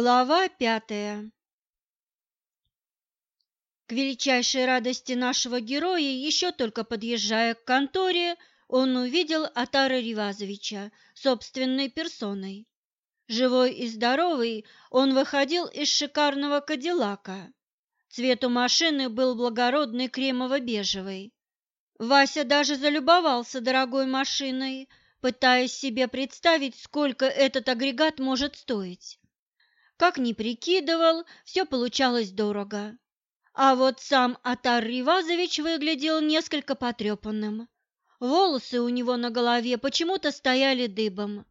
Глава пятая К величайшей радости нашего героя, еще только подъезжая к конторе, он увидел Атара Ривазовича собственной персоной. Живой и здоровый, он выходил из шикарного кадиллака. Цвет у машины был благородный кремово-бежевый. Вася даже залюбовался дорогой машиной, пытаясь себе представить, сколько этот агрегат может стоить. Как ни прикидывал, все получалось дорого. А вот сам Атар Ривазович выглядел несколько потрепанным. Волосы у него на голове почему-то стояли дыбом.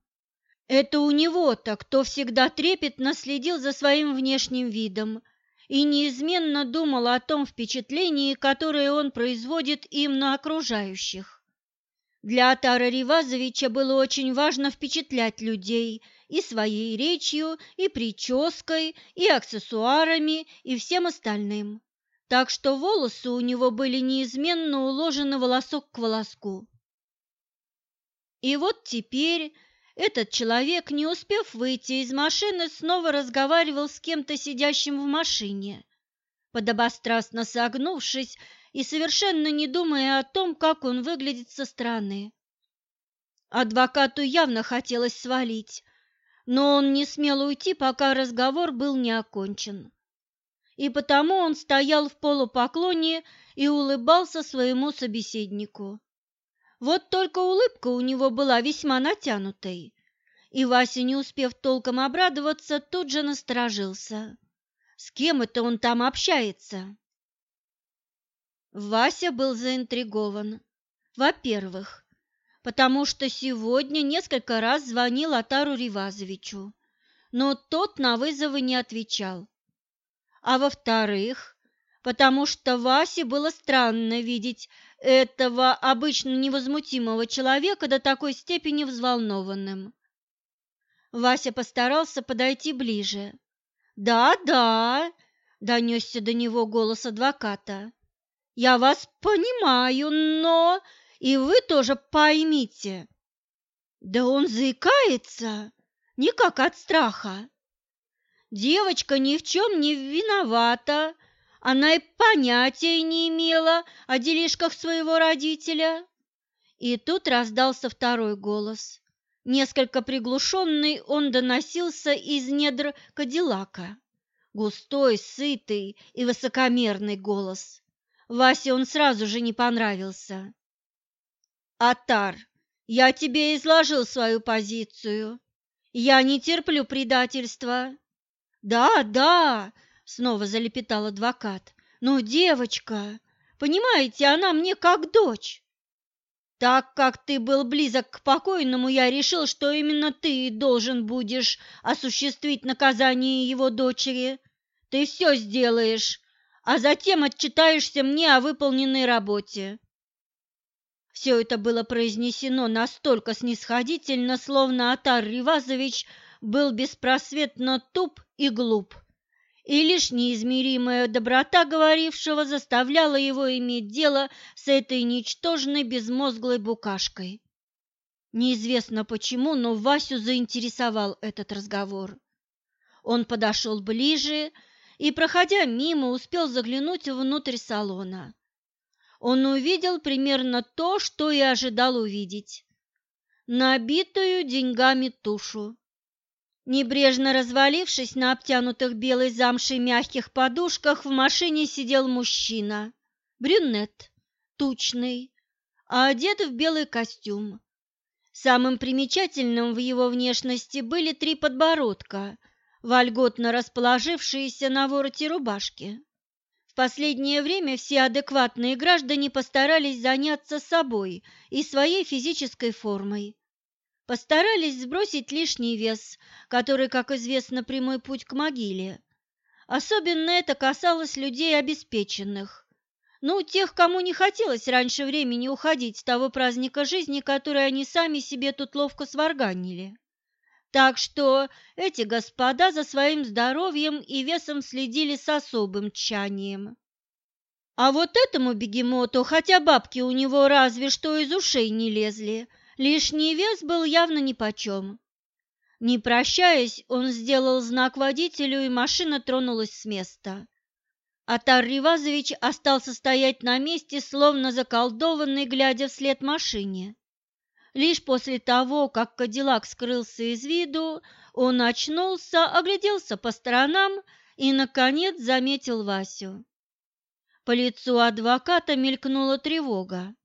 Это у него-то, кто всегда трепетно следил за своим внешним видом и неизменно думал о том впечатлении, которое он производит им на окружающих. Для Атара Ривазовича было очень важно впечатлять людей и своей речью, и прической, и аксессуарами, и всем остальным. Так что волосы у него были неизменно уложены волосок к волоску. И вот теперь этот человек, не успев выйти из машины, снова разговаривал с кем-то сидящим в машине, подобострастно согнувшись и совершенно не думая о том, как он выглядит со стороны. Адвокату явно хотелось свалить, но он не смел уйти, пока разговор был не окончен. И потому он стоял в полупоклоне и улыбался своему собеседнику. Вот только улыбка у него была весьма натянутой, и Вася, не успев толком обрадоваться, тут же насторожился. С кем это он там общается? Вася был заинтригован. Во-первых, потому что сегодня несколько раз звонил Атару Ривазовичу, но тот на вызовы не отвечал. А во-вторых, потому что Васе было странно видеть этого обычно невозмутимого человека до такой степени взволнованным. Вася постарался подойти ближе. «Да, да», — донесся до него голос адвоката. «Я вас понимаю, но и вы тоже поймите». «Да он заикается, никак от страха». «Девочка ни в чем не виновата», она и понятия не имела о делишках своего родителя. И тут раздался второй голос. Несколько приглушенный он доносился из недр Кадиллака. Густой, сытый и высокомерный голос. Васе он сразу же не понравился. «Атар, я тебе изложил свою позицию. Я не терплю предательства». «Да, да, снова залепетал адвокат. "Но девочка, понимаете, она мне как дочь. Так как ты был близок к покойному, я решил, что именно ты должен будешь осуществить наказание его дочери. Ты все сделаешь, а затем отчитаешься мне о выполненной работе. Все это было произнесено настолько снисходительно, словно Атар Ривазович был беспросветно туп и глуп и лишь неизмеримая доброта говорившего заставляла его иметь дело с этой ничтожной безмозглой букашкой. Неизвестно почему, но Васю заинтересовал этот разговор. Он подошел ближе и, проходя мимо, успел заглянуть внутрь салона. Он увидел примерно то, что и ожидал увидеть – набитую деньгами тушу. Небрежно развалившись на обтянутых белой замшей мягких подушках, в машине сидел мужчина, брюнет, тучный, а одет в белый костюм. Самым примечательным в его внешности были три подбородка, вольготно расположившиеся на вороте рубашки. В последнее время все адекватные граждане постарались заняться собой и своей физической формой. Постарались сбросить лишний вес, который, как известно, прямой путь к могиле. Особенно это касалось людей обеспеченных. Ну, тех, кому не хотелось раньше времени уходить с того праздника жизни, который они сами себе тут ловко сварганили. Так что эти господа за своим здоровьем и весом следили с особым тщанием. А вот этому бегемоту, хотя бабки у него разве что из ушей не лезли – Лишний вес был явно нипочем. Не прощаясь, он сделал знак водителю, и машина тронулась с места. Атар Ривазович остался стоять на месте, словно заколдованный, глядя вслед машине. Лишь после того, как Кадиллак скрылся из виду, он очнулся, огляделся по сторонам и, наконец, заметил Васю. По лицу адвоката мелькнула тревога.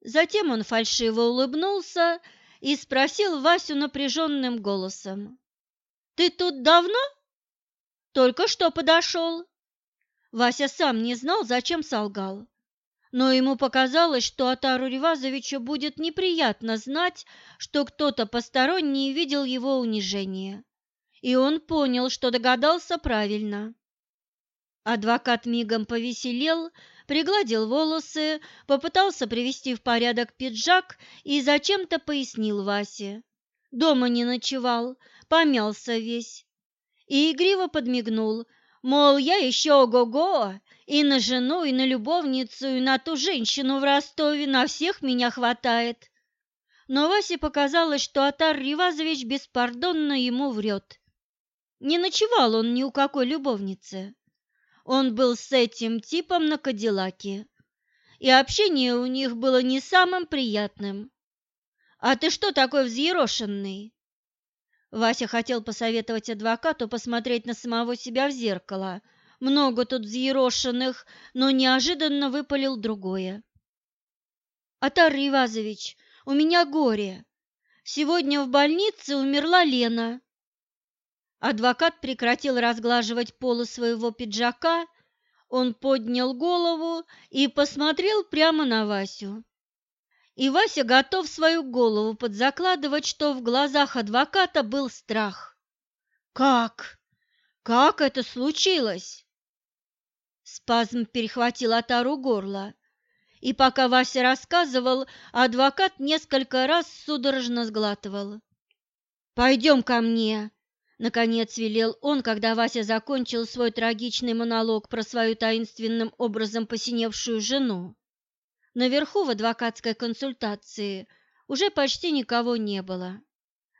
Затем он фальшиво улыбнулся и спросил Васю напряженным голосом. «Ты тут давно?» «Только что подошел». Вася сам не знал, зачем солгал. Но ему показалось, что Атару Ревазовичу будет неприятно знать, что кто-то посторонний видел его унижение. И он понял, что догадался правильно. Адвокат мигом повеселел, пригладил волосы, попытался привести в порядок пиджак и зачем-то пояснил Васе. Дома не ночевал, помялся весь. И игриво подмигнул, мол, я еще ого-го, и на жену, и на любовницу, и на ту женщину в Ростове, на всех меня хватает. Но Васе показалось, что Атар Ривазович беспардонно ему врет. Не ночевал он ни у какой любовницы. Он был с этим типом на Кадиллаке, и общение у них было не самым приятным. «А ты что такой взъерошенный?» Вася хотел посоветовать адвокату посмотреть на самого себя в зеркало. Много тут взъерошенных, но неожиданно выпалил другое. «Атар Ивазович, у меня горе. Сегодня в больнице умерла Лена. Адвокат прекратил разглаживать полы своего пиджака, он поднял голову и посмотрел прямо на Васю. И Вася готов свою голову подзакладывать, что в глазах адвоката был страх. «Как? Как это случилось?» Спазм перехватил Атару горло, и пока Вася рассказывал, адвокат несколько раз судорожно сглатывал. «Пойдем ко мне!» Наконец велел он, когда Вася закончил свой трагичный монолог про свою таинственным образом посиневшую жену. Наверху в адвокатской консультации уже почти никого не было.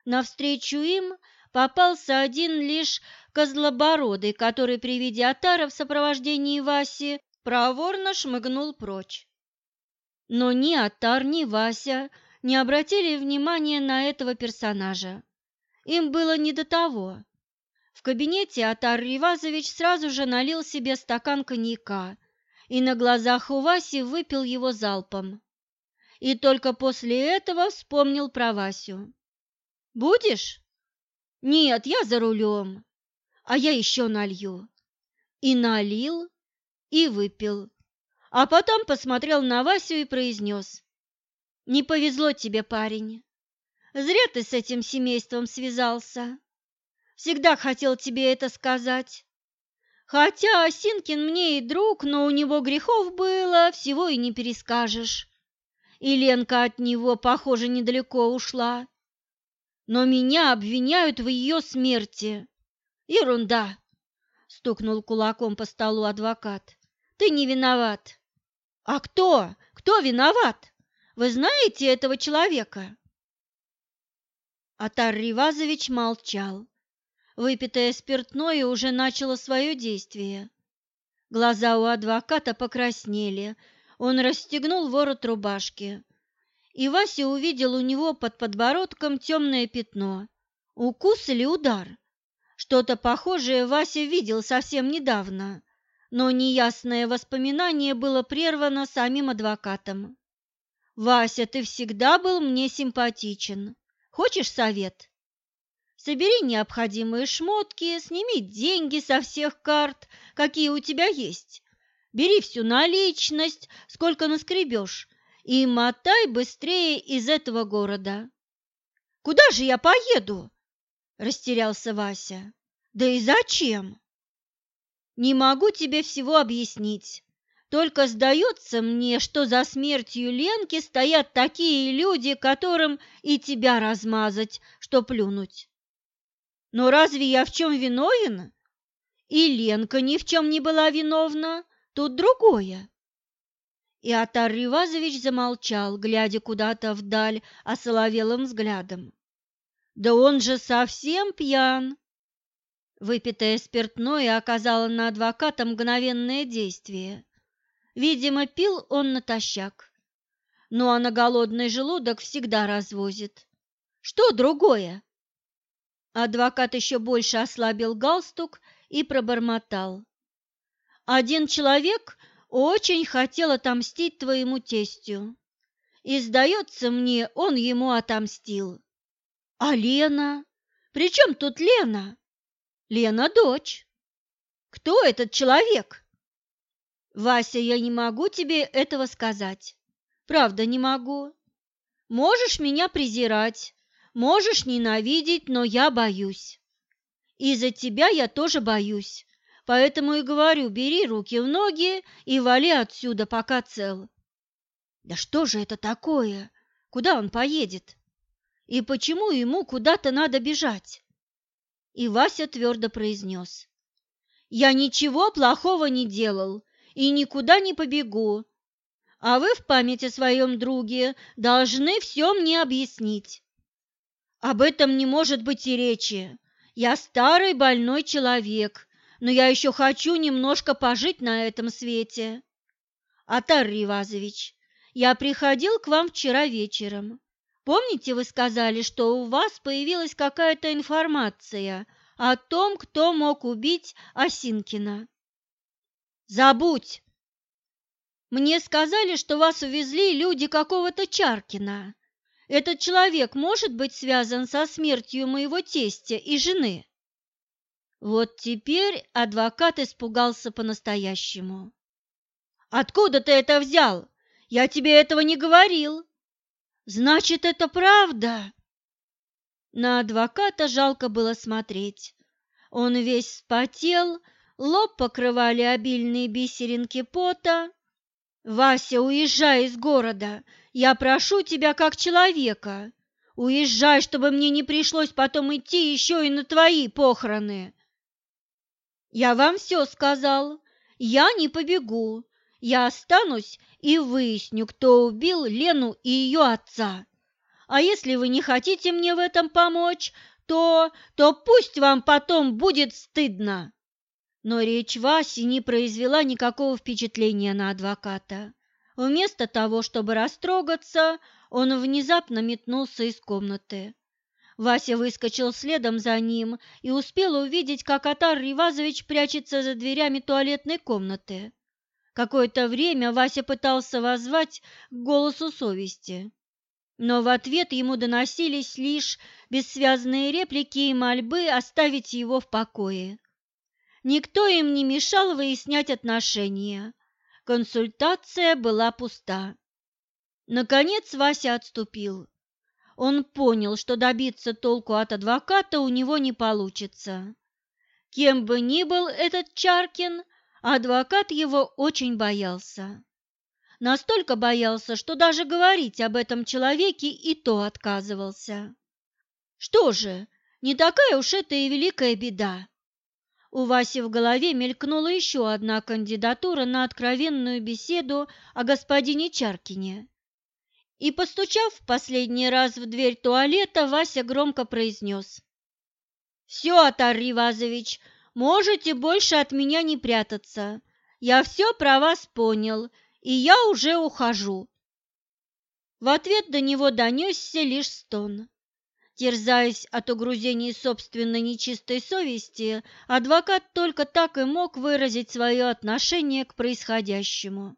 Навстречу им попался один лишь козлобородый, который при виде Атара в сопровождении Васи проворно шмыгнул прочь. Но ни Атар, ни Вася не обратили внимания на этого персонажа. Им было не до того. В кабинете Атар Ривазович сразу же налил себе стакан коньяка и на глазах у Васи выпил его залпом. И только после этого вспомнил про Васю. «Будешь?» «Нет, я за рулем, а я еще налью». И налил, и выпил, а потом посмотрел на Васю и произнес. «Не повезло тебе, парень. Зря ты с этим семейством связался. Всегда хотел тебе это сказать. Хотя Осинкин мне и друг, но у него грехов было, всего и не перескажешь. И Ленка от него, похоже, недалеко ушла. Но меня обвиняют в ее смерти. Ерунда, стукнул кулаком по столу адвокат. Ты не виноват. А кто? Кто виноват? Вы знаете этого человека? Атар Ривазович молчал. Выпитое спиртное уже начало свое действие. Глаза у адвоката покраснели, он расстегнул ворот рубашки. И Вася увидел у него под подбородком темное пятно. Укус или удар? Что-то похожее Вася видел совсем недавно, но неясное воспоминание было прервано самим адвокатом. «Вася, ты всегда был мне симпатичен. Хочешь совет? Собери необходимые шмотки, сними деньги со всех карт, какие у тебя есть. Бери всю наличность, сколько наскребешь, и мотай быстрее из этого города. Куда же я поеду? Растерялся Вася. Да и зачем? Не могу тебе всего объяснить. Только сдается мне, что за смертью Ленки стоят такие люди, которым и тебя размазать, что плюнуть. Но разве я в чем виновен? И Ленка ни в чем не была виновна, тут другое. И Атар Ривазович замолчал, глядя куда-то вдаль осоловелым взглядом. Да он же совсем пьян. Выпитое спиртное оказало на адвоката мгновенное действие. Видимо, пил он натощак. Ну а на голодный желудок всегда развозит. Что другое? Адвокат еще больше ослабил галстук и пробормотал. Один человек очень хотел отомстить твоему тестю. И, сдается мне, он ему отомстил. А Лена? При чем тут Лена? Лена – дочь. Кто этот человек? Вася, я не могу тебе этого сказать. Правда, не могу. Можешь меня презирать, можешь ненавидеть, но я боюсь. И за тебя я тоже боюсь. Поэтому и говорю, бери руки в ноги и вали отсюда, пока цел. Да что же это такое? Куда он поедет? И почему ему куда-то надо бежать? И Вася твердо произнес. Я ничего плохого не делал и никуда не побегу. А вы в память о своем друге должны все мне объяснить. Об этом не может быть и речи. Я старый больной человек, но я еще хочу немножко пожить на этом свете. Атар Ривазович, я приходил к вам вчера вечером. Помните, вы сказали, что у вас появилась какая-то информация о том, кто мог убить Осинкина? Забудь! Мне сказали, что вас увезли люди какого-то Чаркина. Этот человек может быть связан со смертью моего тестя и жены? Вот теперь адвокат испугался по-настоящему. «Откуда ты это взял? Я тебе этого не говорил!» «Значит, это правда?» На адвоката жалко было смотреть. Он весь вспотел, лоб покрывали обильные бисеринки пота. «Вася, уезжай из города! Я прошу тебя как человека! Уезжай, чтобы мне не пришлось потом идти еще и на твои похороны!» Я вам все сказал. Я не побегу. Я останусь и выясню, кто убил Лену и ее отца. А если вы не хотите мне в этом помочь, то, то пусть вам потом будет стыдно. Но речь Васи не произвела никакого впечатления на адвоката. Вместо того, чтобы растрогаться, он внезапно метнулся из комнаты. Вася выскочил следом за ним и успел увидеть, как Атар Ривазович прячется за дверями туалетной комнаты. Какое-то время Вася пытался воззвать к голосу совести, но в ответ ему доносились лишь бессвязные реплики и мольбы оставить его в покое. Никто им не мешал выяснять отношения. Консультация была пуста. Наконец Вася отступил. Он понял, что добиться толку от адвоката у него не получится. Кем бы ни был этот Чаркин, адвокат его очень боялся. Настолько боялся, что даже говорить об этом человеке и то отказывался. Что же, не такая уж это и великая беда. У Васи в голове мелькнула еще одна кандидатура на откровенную беседу о господине Чаркине. И, постучав в последний раз в дверь туалета, Вася громко произнес. «Все, Атар Ривазович, можете больше от меня не прятаться. Я все про вас понял, и я уже ухожу». В ответ до него донесся лишь стон. Терзаясь от угрузений собственной нечистой совести, адвокат только так и мог выразить свое отношение к происходящему.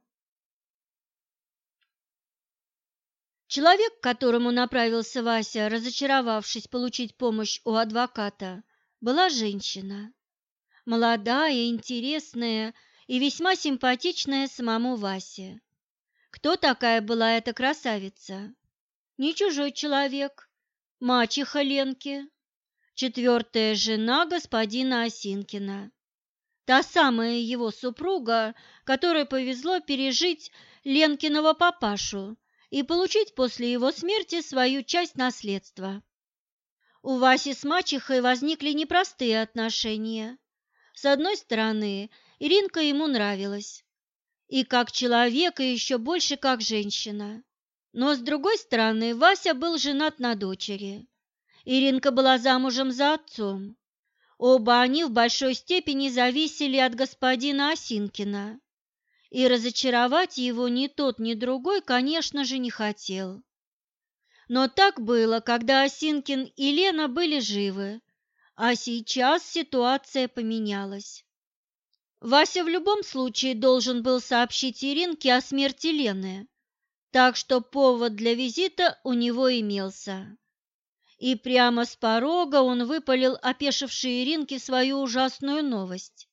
Человек, к которому направился Вася, разочаровавшись получить помощь у адвоката, была женщина. Молодая, интересная и весьма симпатичная самому Васе. Кто такая была эта красавица? Не чужой человек, мачеха Ленки, четвертая жена господина Осинкина. Та самая его супруга, которой повезло пережить Ленкиного папашу, и получить после его смерти свою часть наследства. У Васи с мачехой возникли непростые отношения. С одной стороны, Иринка ему нравилась, и как человек, и еще больше как женщина. Но с другой стороны, Вася был женат на дочери, Иринка была замужем за отцом. Оба они в большой степени зависели от господина Осинкина, и разочаровать его ни тот, ни другой, конечно же, не хотел. Но так было, когда Осинкин и Лена были живы, а сейчас ситуация поменялась. Вася в любом случае должен был сообщить Иринке о смерти Лены, так что повод для визита у него имелся и прямо с порога он выпалил опешившей Иринке свою ужасную новость.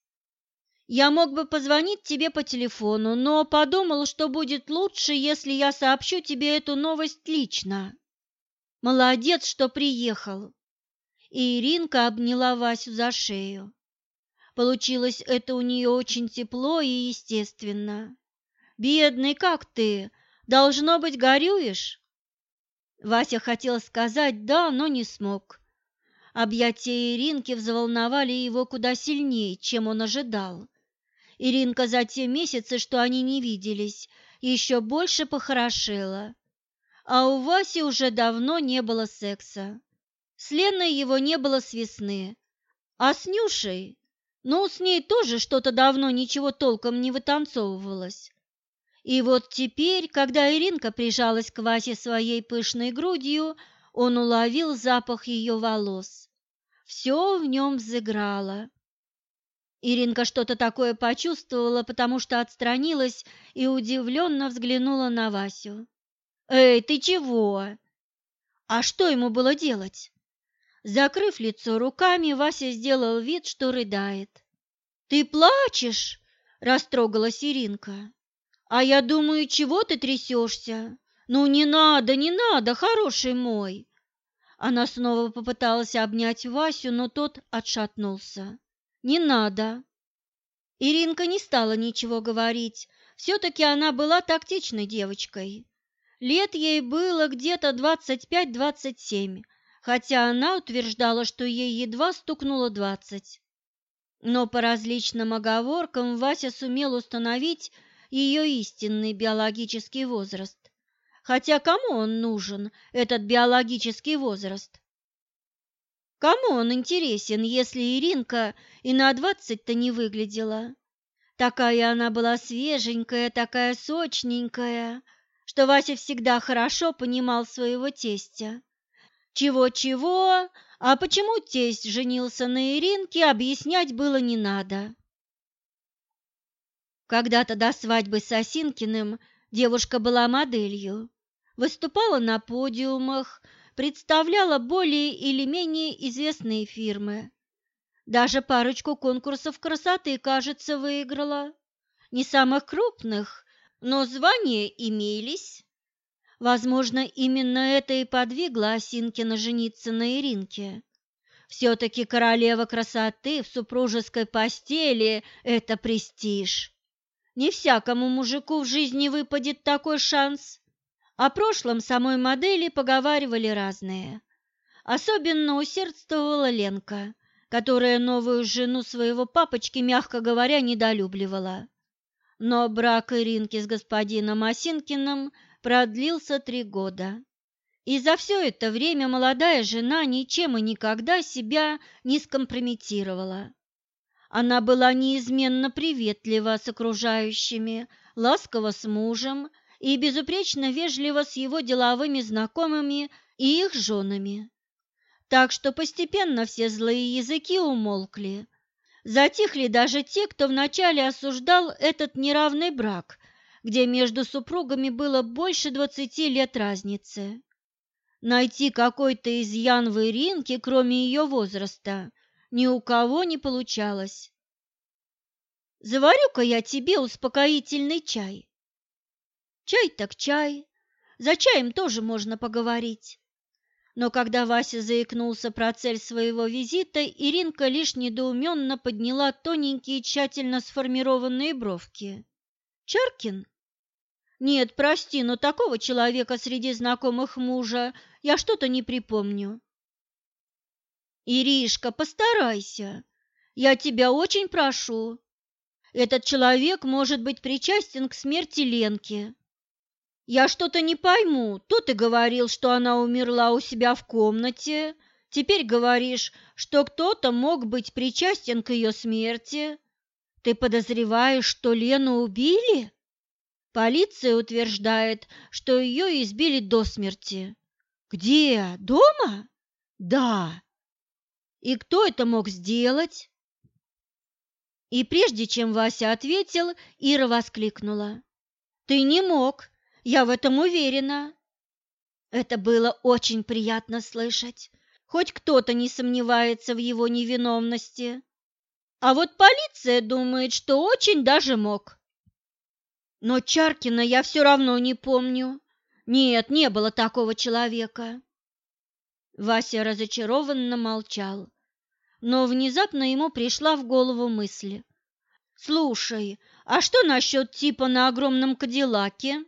«Я мог бы позвонить тебе по телефону, но подумал, что будет лучше, если я сообщу тебе эту новость лично. Молодец, что приехал!» И Иринка обняла Васю за шею. Получилось это у нее очень тепло и естественно. «Бедный, как ты? Должно быть, горюешь?» Вася хотел сказать «да», но не смог. Объятия Иринки взволновали его куда сильнее, чем он ожидал. Иринка за те месяцы, что они не виделись, еще больше похорошела. А у Васи уже давно не было секса. С Леной его не было с весны. А с Нюшей? Ну, с ней тоже что-то давно ничего толком не вытанцовывалось. И вот теперь, когда Иринка прижалась к Васе своей пышной грудью, он уловил запах ее волос. Все в нем взыграло. Иринка что-то такое почувствовала, потому что отстранилась и удивленно взглянула на Васю. «Эй, ты чего?» А что ему было делать? Закрыв лицо руками, Вася сделал вид, что рыдает. «Ты плачешь?» – растрогалась Иринка. А я думаю, чего ты трясешься? Ну не надо, не надо, хороший мой. Она снова попыталась обнять Васю, но тот отшатнулся. Не надо. Иринка не стала ничего говорить. Все-таки она была тактичной девочкой. Лет ей было где-то двадцать пять-двадцать семь, хотя она утверждала, что ей едва стукнуло двадцать. Но по различным оговоркам Вася сумел установить, ее истинный биологический возраст. Хотя кому он нужен, этот биологический возраст? Кому он интересен, если Иринка и на двадцать-то не выглядела? Такая она была свеженькая, такая сочненькая, что Вася всегда хорошо понимал своего тестя. Чего-чего, а почему тесть женился на Иринке, объяснять было не надо. Когда-то до свадьбы с Осинкиным девушка была моделью, выступала на подиумах, представляла более или менее известные фирмы. Даже парочку конкурсов красоты, кажется, выиграла. Не самых крупных, но звания имелись. Возможно, именно это и подвигло Осинкина жениться на Иринке. Все-таки королева красоты в супружеской постели – это престиж. Не всякому мужику в жизни выпадет такой шанс. О прошлом самой модели поговаривали разные. Особенно усердствовала Ленка, которая новую жену своего папочки, мягко говоря, недолюбливала. Но брак Иринки с господином Осинкиным продлился три года. И за все это время молодая жена ничем и никогда себя не скомпрометировала. Она была неизменно приветлива с окружающими, ласкова с мужем и безупречно вежлива с его деловыми знакомыми и их женами. Так что постепенно все злые языки умолкли. Затихли даже те, кто вначале осуждал этот неравный брак, где между супругами было больше двадцати лет разницы. Найти какой-то изъян в Иринке, кроме ее возраста, ни у кого не получалось. Заварю-ка я тебе успокоительный чай. Чай так чай, за чаем тоже можно поговорить. Но когда Вася заикнулся про цель своего визита, Иринка лишь недоуменно подняла тоненькие, тщательно сформированные бровки. «Чаркин?» «Нет, прости, но такого человека среди знакомых мужа я что-то не припомню». Иришка, постарайся. Я тебя очень прошу. Этот человек может быть причастен к смерти Ленки. Я что-то не пойму. То ты говорил, что она умерла у себя в комнате, Теперь говоришь, что кто-то мог быть причастен к ее смерти. Ты подозреваешь, что Лену убили? Полиция утверждает, что ее избили до смерти. Где? Дома? Да. И кто это мог сделать? И прежде чем Вася ответил, Ира воскликнула. «Ты не мог, я в этом уверена». Это было очень приятно слышать. Хоть кто-то не сомневается в его невиновности. А вот полиция думает, что очень даже мог. Но Чаркина я все равно не помню. Нет, не было такого человека. Вася разочарованно молчал но внезапно ему пришла в голову мысль. «Слушай, а что насчет типа на огромном Кадиллаке?»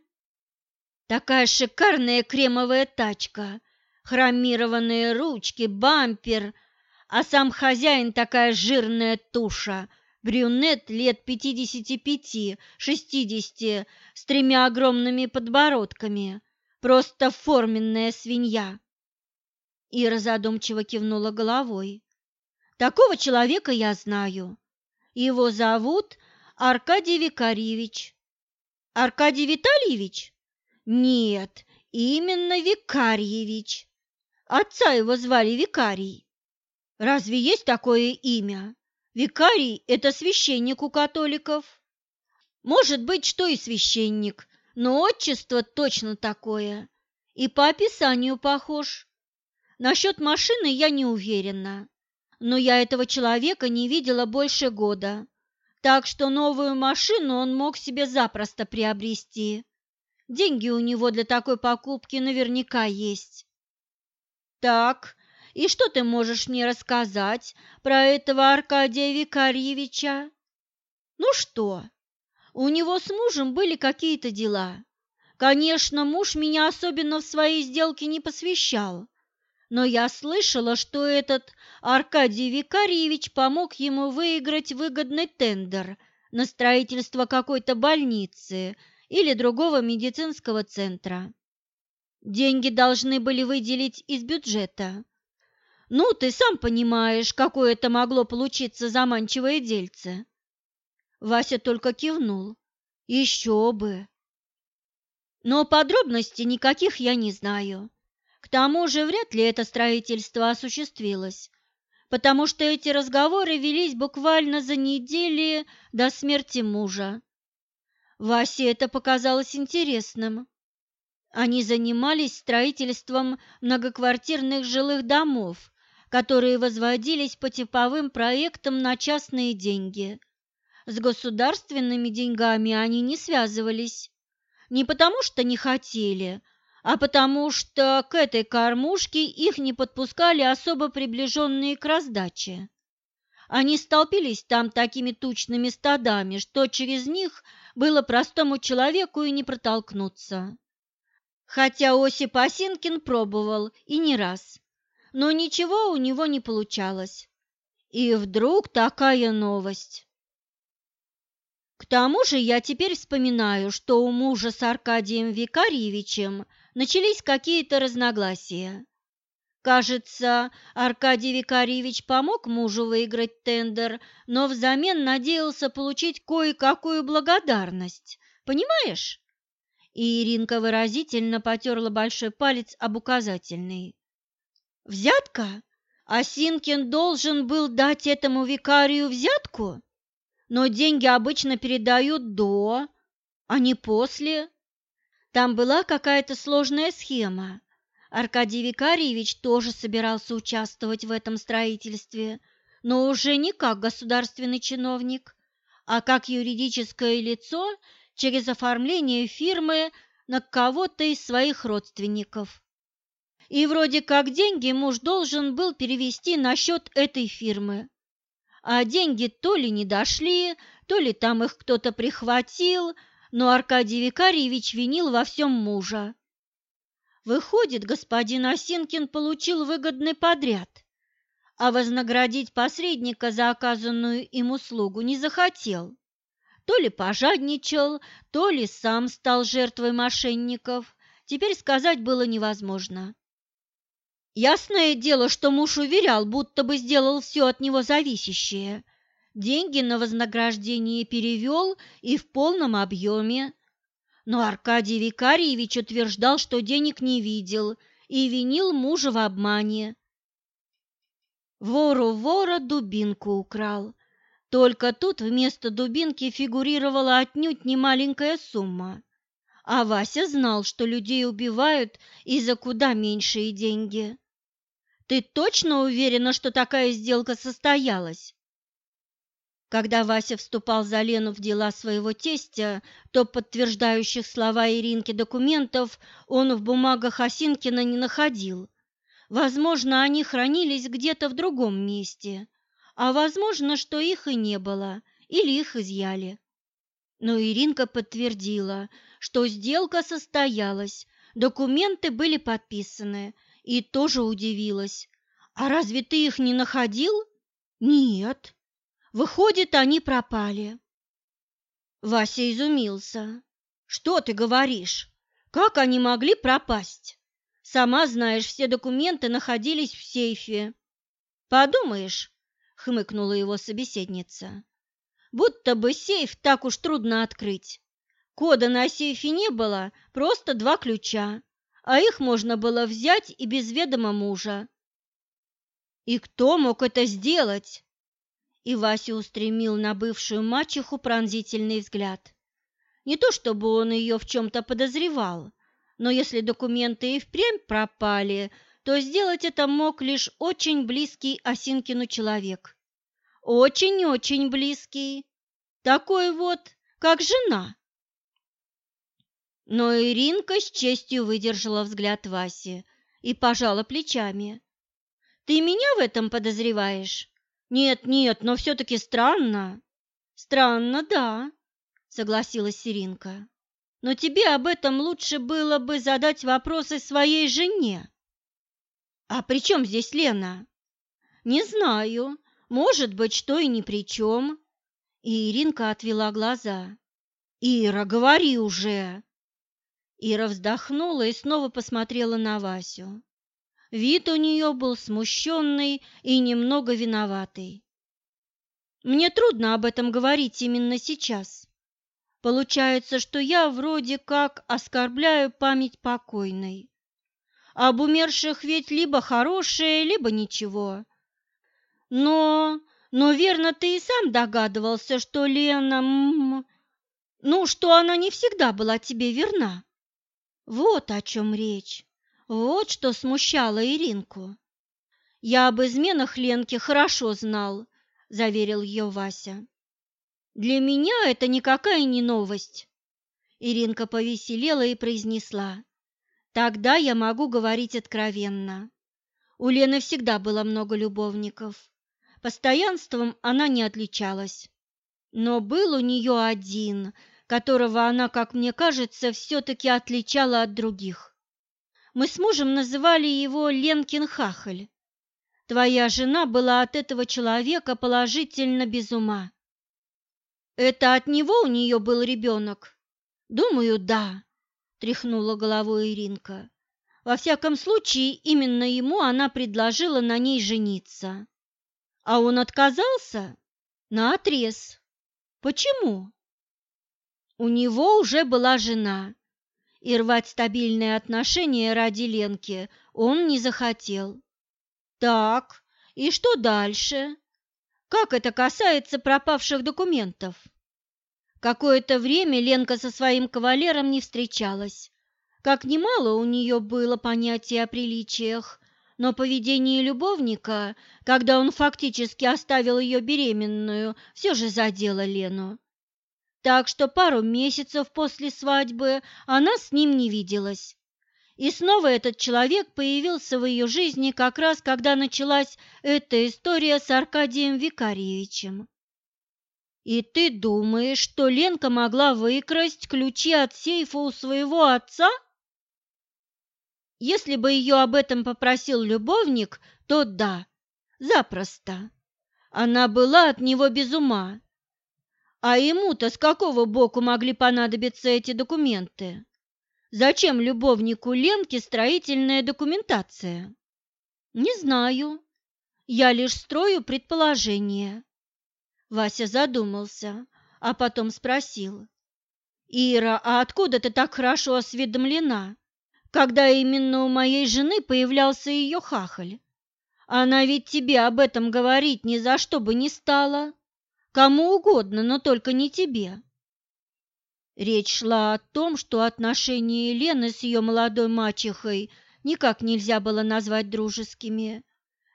«Такая шикарная кремовая тачка, хромированные ручки, бампер, а сам хозяин такая жирная туша, брюнет лет пятидесяти пяти-шестидесяти, с тремя огромными подбородками, просто форменная свинья». Ира задумчиво кивнула головой. Такого человека я знаю. Его зовут Аркадий Викарьевич. Аркадий Витальевич? Нет, именно Викарьевич. Отца его звали Викарий. Разве есть такое имя? Викарий – это священник у католиков. Может быть, что и священник, но отчество точно такое. И по описанию похож. Насчет машины я не уверена но я этого человека не видела больше года, так что новую машину он мог себе запросто приобрести. Деньги у него для такой покупки наверняка есть. Так, и что ты можешь мне рассказать про этого Аркадия Викарьевича? Ну что, у него с мужем были какие-то дела. Конечно, муж меня особенно в свои сделки не посвящал, но я слышала, что этот Аркадий Викарьевич помог ему выиграть выгодный тендер на строительство какой-то больницы или другого медицинского центра. Деньги должны были выделить из бюджета. Ну, ты сам понимаешь, какое это могло получиться заманчивое дельце. Вася только кивнул. Еще бы. Но подробностей никаких я не знаю. К тому же вряд ли это строительство осуществилось, потому что эти разговоры велись буквально за недели до смерти мужа. Васе это показалось интересным. Они занимались строительством многоквартирных жилых домов, которые возводились по типовым проектам на частные деньги. С государственными деньгами они не связывались. Не потому что не хотели – а потому что к этой кормушке их не подпускали особо приближенные к раздаче. Они столпились там такими тучными стадами, что через них было простому человеку и не протолкнуться. Хотя Осип Осинкин пробовал и не раз, но ничего у него не получалось. И вдруг такая новость. К тому же я теперь вспоминаю, что у мужа с Аркадием Викарьевичем начались какие-то разногласия. Кажется, Аркадий Викарьевич помог мужу выиграть тендер, но взамен надеялся получить кое-какую благодарность. Понимаешь? И Иринка выразительно потерла большой палец об указательный. «Взятка? Осинкин должен был дать этому викарию взятку? Но деньги обычно передают до, а не после. Там была какая-то сложная схема. Аркадий Викарьевич тоже собирался участвовать в этом строительстве, но уже не как государственный чиновник, а как юридическое лицо через оформление фирмы на кого-то из своих родственников. И вроде как деньги муж должен был перевести на счет этой фирмы. А деньги то ли не дошли, то ли там их кто-то прихватил, но Аркадий Викарьевич винил во всем мужа. Выходит, господин Осинкин получил выгодный подряд, а вознаградить посредника за оказанную им услугу не захотел. То ли пожадничал, то ли сам стал жертвой мошенников, теперь сказать было невозможно. Ясное дело, что муж уверял, будто бы сделал все от него зависящее. Деньги на вознаграждение перевел и в полном объеме. Но Аркадий Викарьевич утверждал, что денег не видел и винил мужа в обмане. Вору вора дубинку украл. Только тут вместо дубинки фигурировала отнюдь не маленькая сумма. А Вася знал, что людей убивают и за куда меньшие деньги. Ты точно уверена, что такая сделка состоялась? Когда Вася вступал за Лену в дела своего тестя, то подтверждающих слова Иринки документов он в бумагах Осинкина не находил. Возможно, они хранились где-то в другом месте, а возможно, что их и не было, или их изъяли. Но Иринка подтвердила, что сделка состоялась, документы были подписаны, и тоже удивилась. «А разве ты их не находил?» «Нет. Выходит, они пропали». Вася изумился. «Что ты говоришь? Как они могли пропасть? Сама знаешь, все документы находились в сейфе». «Подумаешь», — хмыкнула его собеседница, «будто бы сейф так уж трудно открыть. Кода на сейфе не было, просто два ключа а их можно было взять и без ведома мужа. И кто мог это сделать? И Вася устремил на бывшую мачеху пронзительный взгляд. Не то чтобы он ее в чем-то подозревал, но если документы и впрямь пропали, то сделать это мог лишь очень близкий Осинкину человек. Очень-очень близкий. Такой вот, как жена. Но Иринка с честью выдержала взгляд Васи и пожала плечами. «Ты меня в этом подозреваешь?» «Нет, нет, но все-таки странно». «Странно, да», — согласилась Иринка. «Но тебе об этом лучше было бы задать вопросы своей жене». «А при чем здесь Лена?» «Не знаю. Может быть, что и ни при чем». И Иринка отвела глаза. «Ира, говори уже!» Ира вздохнула и снова посмотрела на Васю. Вид у нее был смущенный и немного виноватый. Мне трудно об этом говорить именно сейчас. Получается, что я вроде как оскорбляю память покойной. Об умерших ведь либо хорошее, либо ничего. Но, но верно, ты и сам догадывался, что Лена... Ну, что она не всегда была тебе верна. Вот о чем речь. Вот что смущало Иринку. «Я об изменах Ленки хорошо знал», – заверил ее Вася. «Для меня это никакая не новость». Иринка повеселела и произнесла. «Тогда я могу говорить откровенно. У Лены всегда было много любовников. Постоянством она не отличалась. Но был у нее один – которого она, как мне кажется, все-таки отличала от других. Мы с мужем называли его Ленкин Хахаль. Твоя жена была от этого человека положительно без ума. Это от него у нее был ребенок? Думаю, да, тряхнула головой Иринка. Во всяком случае, именно ему она предложила на ней жениться. А он отказался? Наотрез. Почему? У него уже была жена, и рвать стабильные отношения ради Ленки он не захотел. Так, и что дальше? Как это касается пропавших документов? Какое-то время Ленка со своим кавалером не встречалась. Как немало у нее было понятий о приличиях, но поведение любовника, когда он фактически оставил ее беременную, все же задело Лену так что пару месяцев после свадьбы она с ним не виделась. И снова этот человек появился в ее жизни как раз, когда началась эта история с Аркадием Викарьевичем. «И ты думаешь, что Ленка могла выкрасть ключи от сейфа у своего отца?» Если бы ее об этом попросил любовник, то да, запросто. Она была от него без ума а ему-то с какого боку могли понадобиться эти документы? Зачем любовнику Ленки строительная документация? Не знаю. Я лишь строю предположение. Вася задумался, а потом спросил. «Ира, а откуда ты так хорошо осведомлена, когда именно у моей жены появлялся ее хахаль? Она ведь тебе об этом говорить ни за что бы не стала. Кому угодно, но только не тебе». Речь шла о том, что отношения Елены с ее молодой мачехой никак нельзя было назвать дружескими.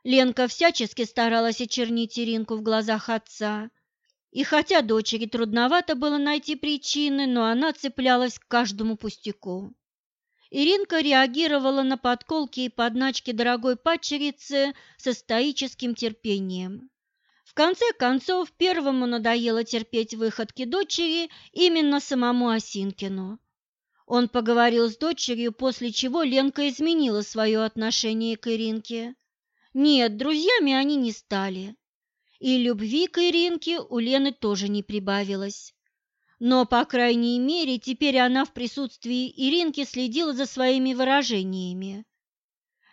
Ленка всячески старалась очернить Иринку в глазах отца, и хотя дочери трудновато было найти причины, но она цеплялась к каждому пустяку. Иринка реагировала на подколки и подначки дорогой падчерицы со стоическим терпением. В конце концов, первому надоело терпеть выходки дочери именно самому Осинкину. Он поговорил с дочерью, после чего Ленка изменила свое отношение к Иринке. Нет, друзьями они не стали. И любви к Иринке у Лены тоже не прибавилось. Но, по крайней мере, теперь она в присутствии Иринки следила за своими выражениями.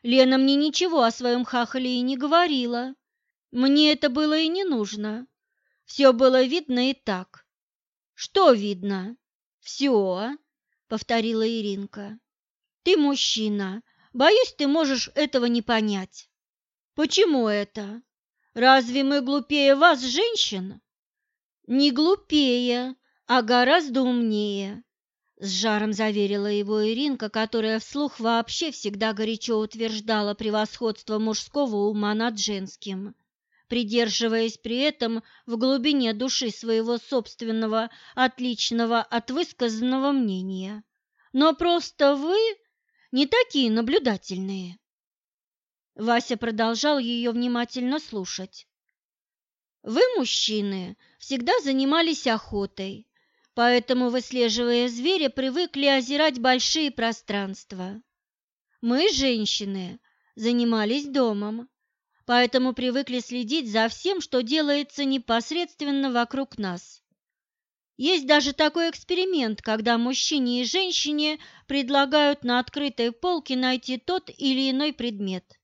Лена мне ничего о своем хахале и не говорила. Мне это было и не нужно. Все было видно и так. Что видно? Все, повторила Иринка. Ты мужчина. Боюсь, ты можешь этого не понять. Почему это? Разве мы глупее вас, женщин? Не глупее, а гораздо умнее, с жаром заверила его Иринка, которая вслух вообще всегда горячо утверждала превосходство мужского ума над женским придерживаясь при этом в глубине души своего собственного отличного от высказанного мнения. Но просто вы не такие наблюдательные. Вася продолжал ее внимательно слушать. Вы, мужчины, всегда занимались охотой, поэтому, выслеживая зверя, привыкли озирать большие пространства. Мы, женщины, занимались домом, поэтому привыкли следить за всем, что делается непосредственно вокруг нас. Есть даже такой эксперимент, когда мужчине и женщине предлагают на открытой полке найти тот или иной предмет.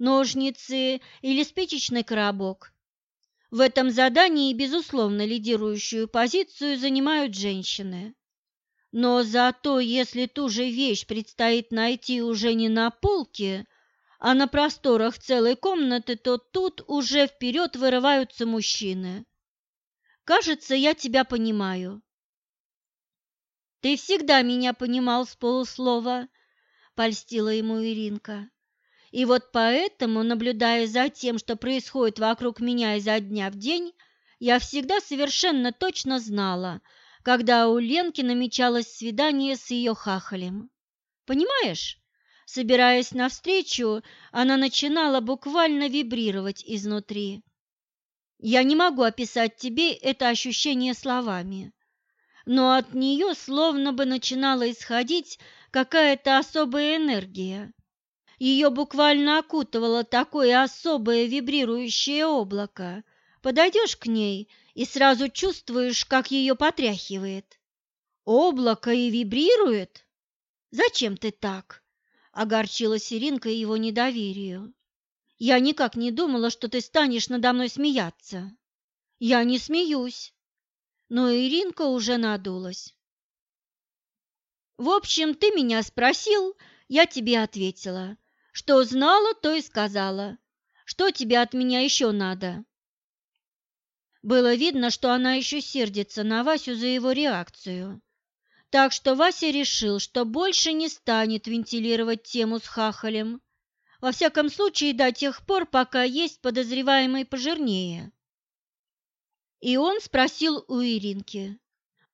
Ножницы или спичечный коробок. В этом задании, безусловно, лидирующую позицию занимают женщины. Но зато, если ту же вещь предстоит найти уже не на полке, а на просторах целой комнаты, то тут уже вперед вырываются мужчины. Кажется, я тебя понимаю. Ты всегда меня понимал с полуслова, польстила ему Иринка. И вот поэтому, наблюдая за тем, что происходит вокруг меня изо дня в день, я всегда совершенно точно знала, когда у Ленки намечалось свидание с ее хахалем. Понимаешь? Собираясь навстречу, она начинала буквально вибрировать изнутри. Я не могу описать тебе это ощущение словами, но от нее словно бы начинала исходить какая-то особая энергия. Ее буквально окутывало такое особое вибрирующее облако. Подойдешь к ней и сразу чувствуешь, как ее потряхивает. Облако и вибрирует? Зачем ты так? Огорчила Сиринка его недоверию. Я никак не думала, что ты станешь надо мной смеяться. Я не смеюсь. Но Иринка уже надулась. В общем, ты меня спросил, я тебе ответила. Что знала, то и сказала. Что тебе от меня еще надо? Было видно, что она еще сердится на Васю за его реакцию. Так что Вася решил, что больше не станет вентилировать тему с хахалем. Во всяком случае, до тех пор, пока есть подозреваемый пожирнее. И он спросил у Иринки,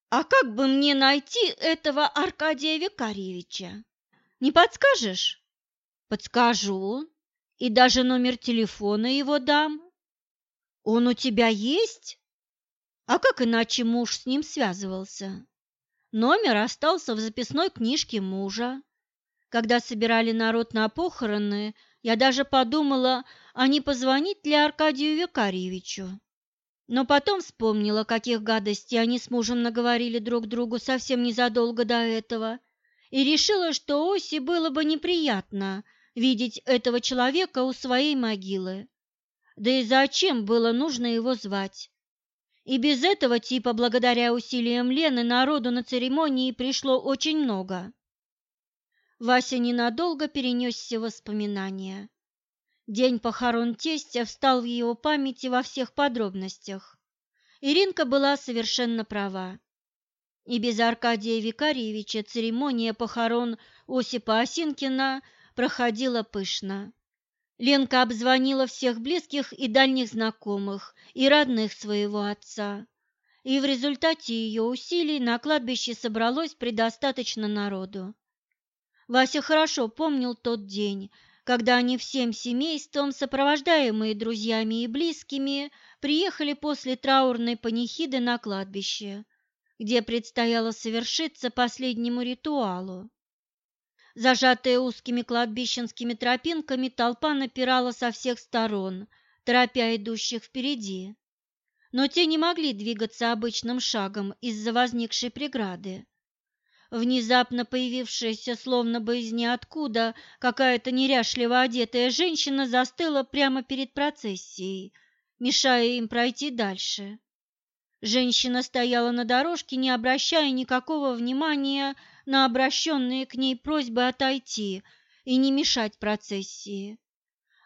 «А как бы мне найти этого Аркадия Викарьевича? Не подскажешь?» «Подскажу, и даже номер телефона его дам». «Он у тебя есть?» «А как иначе муж с ним связывался?» Номер остался в записной книжке мужа. Когда собирали народ на похороны, я даже подумала, а не позвонить ли Аркадию Викарьевичу. Но потом вспомнила, каких гадостей они с мужем наговорили друг другу совсем незадолго до этого, и решила, что Оси было бы неприятно видеть этого человека у своей могилы. Да и зачем было нужно его звать? И без этого типа, благодаря усилиям Лены, народу на церемонии пришло очень много. Вася ненадолго перенесся в воспоминания. День похорон тестя встал в его памяти во всех подробностях. Иринка была совершенно права. И без Аркадия Викарьевича церемония похорон Осипа Осинкина проходила пышно. Ленка обзвонила всех близких и дальних знакомых и родных своего отца. И в результате ее усилий на кладбище собралось предостаточно народу. Вася хорошо помнил тот день, когда они всем семейством, сопровождаемые друзьями и близкими, приехали после траурной панихиды на кладбище, где предстояло совершиться последнему ритуалу. Зажатая узкими кладбищенскими тропинками, толпа напирала со всех сторон, торопя идущих впереди. Но те не могли двигаться обычным шагом из-за возникшей преграды. Внезапно появившаяся, словно бы из ниоткуда, какая-то неряшливо одетая женщина застыла прямо перед процессией, мешая им пройти дальше. Женщина стояла на дорожке, не обращая никакого внимания на обращенные к ней просьбы отойти и не мешать процессии.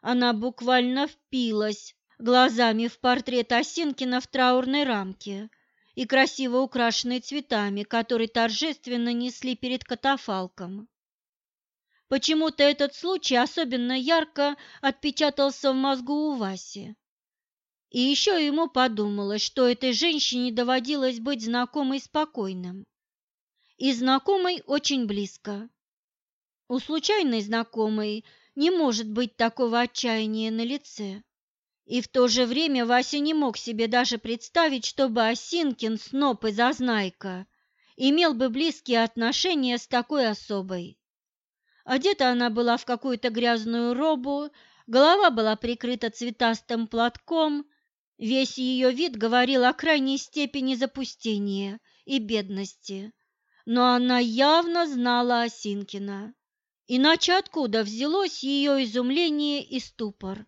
Она буквально впилась глазами в портрет Осинкина в траурной рамке, и красиво украшенный цветами, которые торжественно несли перед катафалком. Почему-то этот случай особенно ярко отпечатался в мозгу у Васи. И еще ему подумалось, что этой женщине доводилось быть знакомой спокойным. И знакомой очень близко. У случайной знакомой не может быть такого отчаяния на лице. И в то же время Вася не мог себе даже представить, чтобы Осинкин, сноп и зазнайка, имел бы близкие отношения с такой особой. Одета она была в какую-то грязную робу, голова была прикрыта цветастым платком, весь ее вид говорил о крайней степени запустения и бедности. Но она явно знала Осинкина. Иначе откуда взялось ее изумление и ступор?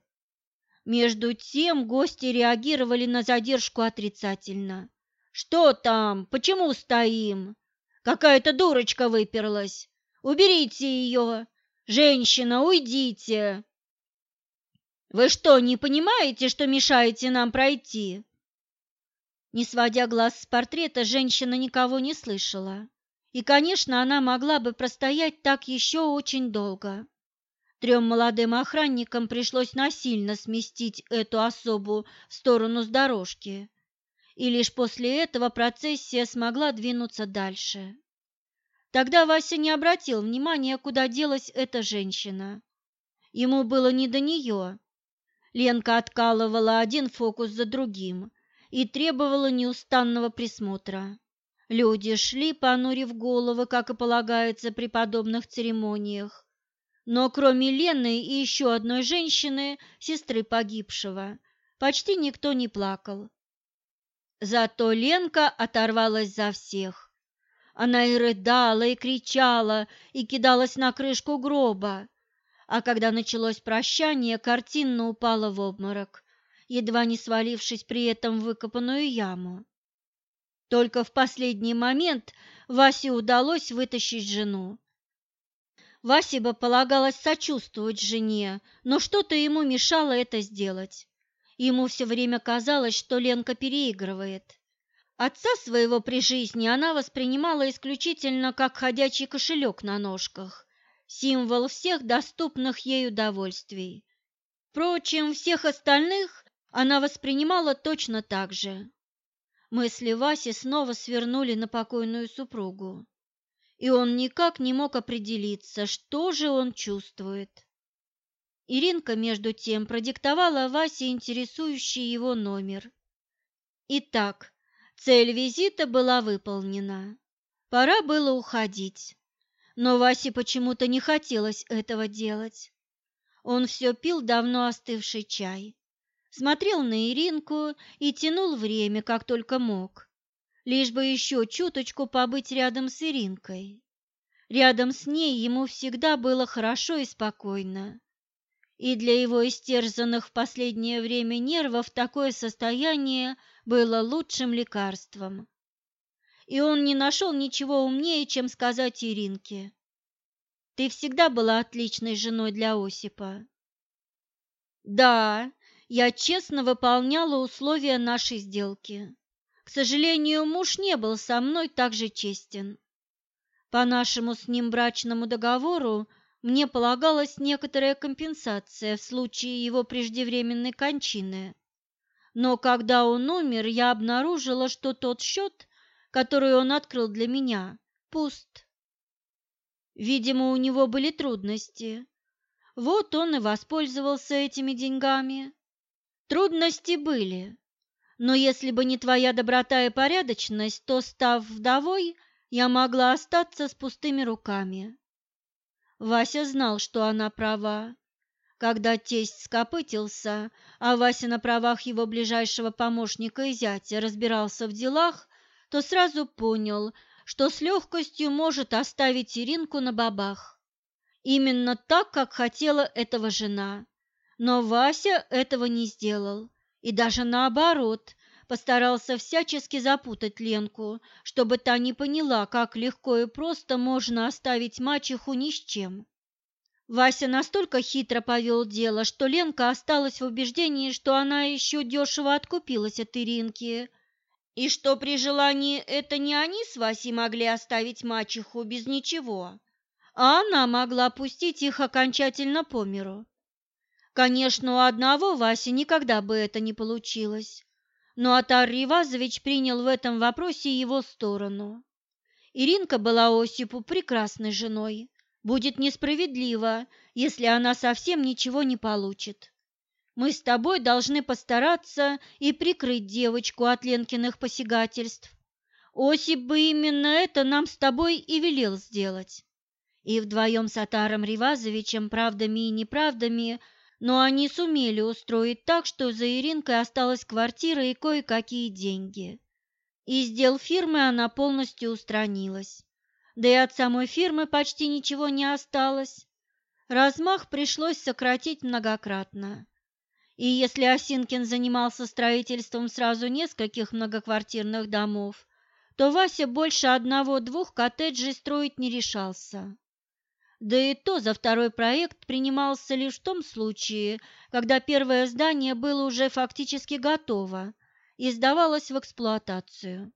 Между тем гости реагировали на задержку отрицательно. «Что там? Почему стоим? Какая-то дурочка выперлась. Уберите ее! Женщина, уйдите!» «Вы что, не понимаете, что мешаете нам пройти?» Не сводя глаз с портрета, женщина никого не слышала. И, конечно, она могла бы простоять так еще очень долго. Трем молодым охранникам пришлось насильно сместить эту особу в сторону с дорожки, и лишь после этого процессия смогла двинуться дальше. Тогда Вася не обратил внимания, куда делась эта женщина. Ему было не до нее. Ленка откалывала один фокус за другим и требовала неустанного присмотра. Люди шли, понурив головы, как и полагается при подобных церемониях, но кроме Лены и еще одной женщины, сестры погибшего, почти никто не плакал. Зато Ленка оторвалась за всех. Она и рыдала, и кричала, и кидалась на крышку гроба. А когда началось прощание, картинно упала в обморок, едва не свалившись при этом в выкопанную яму. Только в последний момент Васе удалось вытащить жену. Васе бы полагалось сочувствовать жене, но что-то ему мешало это сделать. Ему все время казалось, что Ленка переигрывает. Отца своего при жизни она воспринимала исключительно как ходячий кошелек на ножках, символ всех доступных ей удовольствий. Впрочем, всех остальных она воспринимала точно так же. Мысли Васи снова свернули на покойную супругу и он никак не мог определиться, что же он чувствует. Иринка, между тем, продиктовала Васе интересующий его номер. Итак, цель визита была выполнена. Пора было уходить. Но Васе почему-то не хотелось этого делать. Он все пил давно остывший чай, смотрел на Иринку и тянул время, как только мог лишь бы еще чуточку побыть рядом с Иринкой. Рядом с ней ему всегда было хорошо и спокойно. И для его истерзанных в последнее время нервов такое состояние было лучшим лекарством. И он не нашел ничего умнее, чем сказать Иринке. «Ты всегда была отличной женой для Осипа». «Да, я честно выполняла условия нашей сделки. К сожалению, муж не был со мной так же честен. По нашему с ним брачному договору мне полагалась некоторая компенсация в случае его преждевременной кончины. Но когда он умер, я обнаружила, что тот счет, который он открыл для меня, пуст. Видимо, у него были трудности. Вот он и воспользовался этими деньгами. Трудности были, но если бы не твоя доброта и порядочность, то, став вдовой, я могла остаться с пустыми руками. Вася знал, что она права. Когда тесть скопытился, а Вася на правах его ближайшего помощника и зятя разбирался в делах, то сразу понял, что с легкостью может оставить Иринку на бабах. Именно так, как хотела этого жена. Но Вася этого не сделал и даже наоборот, постарался всячески запутать Ленку, чтобы та не поняла, как легко и просто можно оставить мачеху ни с чем. Вася настолько хитро повел дело, что Ленка осталась в убеждении, что она еще дешево откупилась от Иринки, и что при желании это не они с Васей могли оставить мачеху без ничего, а она могла пустить их окончательно по миру. Конечно, у одного Васи никогда бы это не получилось, но Атар Ривазович принял в этом вопросе его сторону. Иринка была Осипу прекрасной женой. Будет несправедливо, если она совсем ничего не получит. Мы с тобой должны постараться и прикрыть девочку от Ленкиных посягательств. Осип бы именно это нам с тобой и велел сделать. И вдвоем с Атаром Ривазовичем, правдами и неправдами, но они сумели устроить так, что за Иринкой осталась квартира и кое-какие деньги. Из дел фирмы она полностью устранилась. Да и от самой фирмы почти ничего не осталось. Размах пришлось сократить многократно. И если Осинкин занимался строительством сразу нескольких многоквартирных домов, то Вася больше одного-двух коттеджей строить не решался. Да и то за второй проект принимался лишь в том случае, когда первое здание было уже фактически готово и сдавалось в эксплуатацию.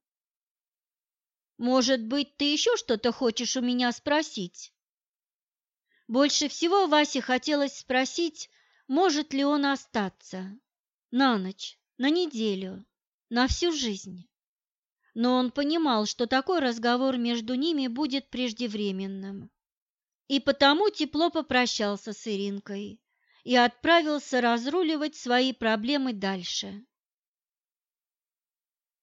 «Может быть, ты еще что-то хочешь у меня спросить?» Больше всего Васе хотелось спросить, может ли он остаться на ночь, на неделю, на всю жизнь. Но он понимал, что такой разговор между ними будет преждевременным и потому тепло попрощался с Иринкой и отправился разруливать свои проблемы дальше.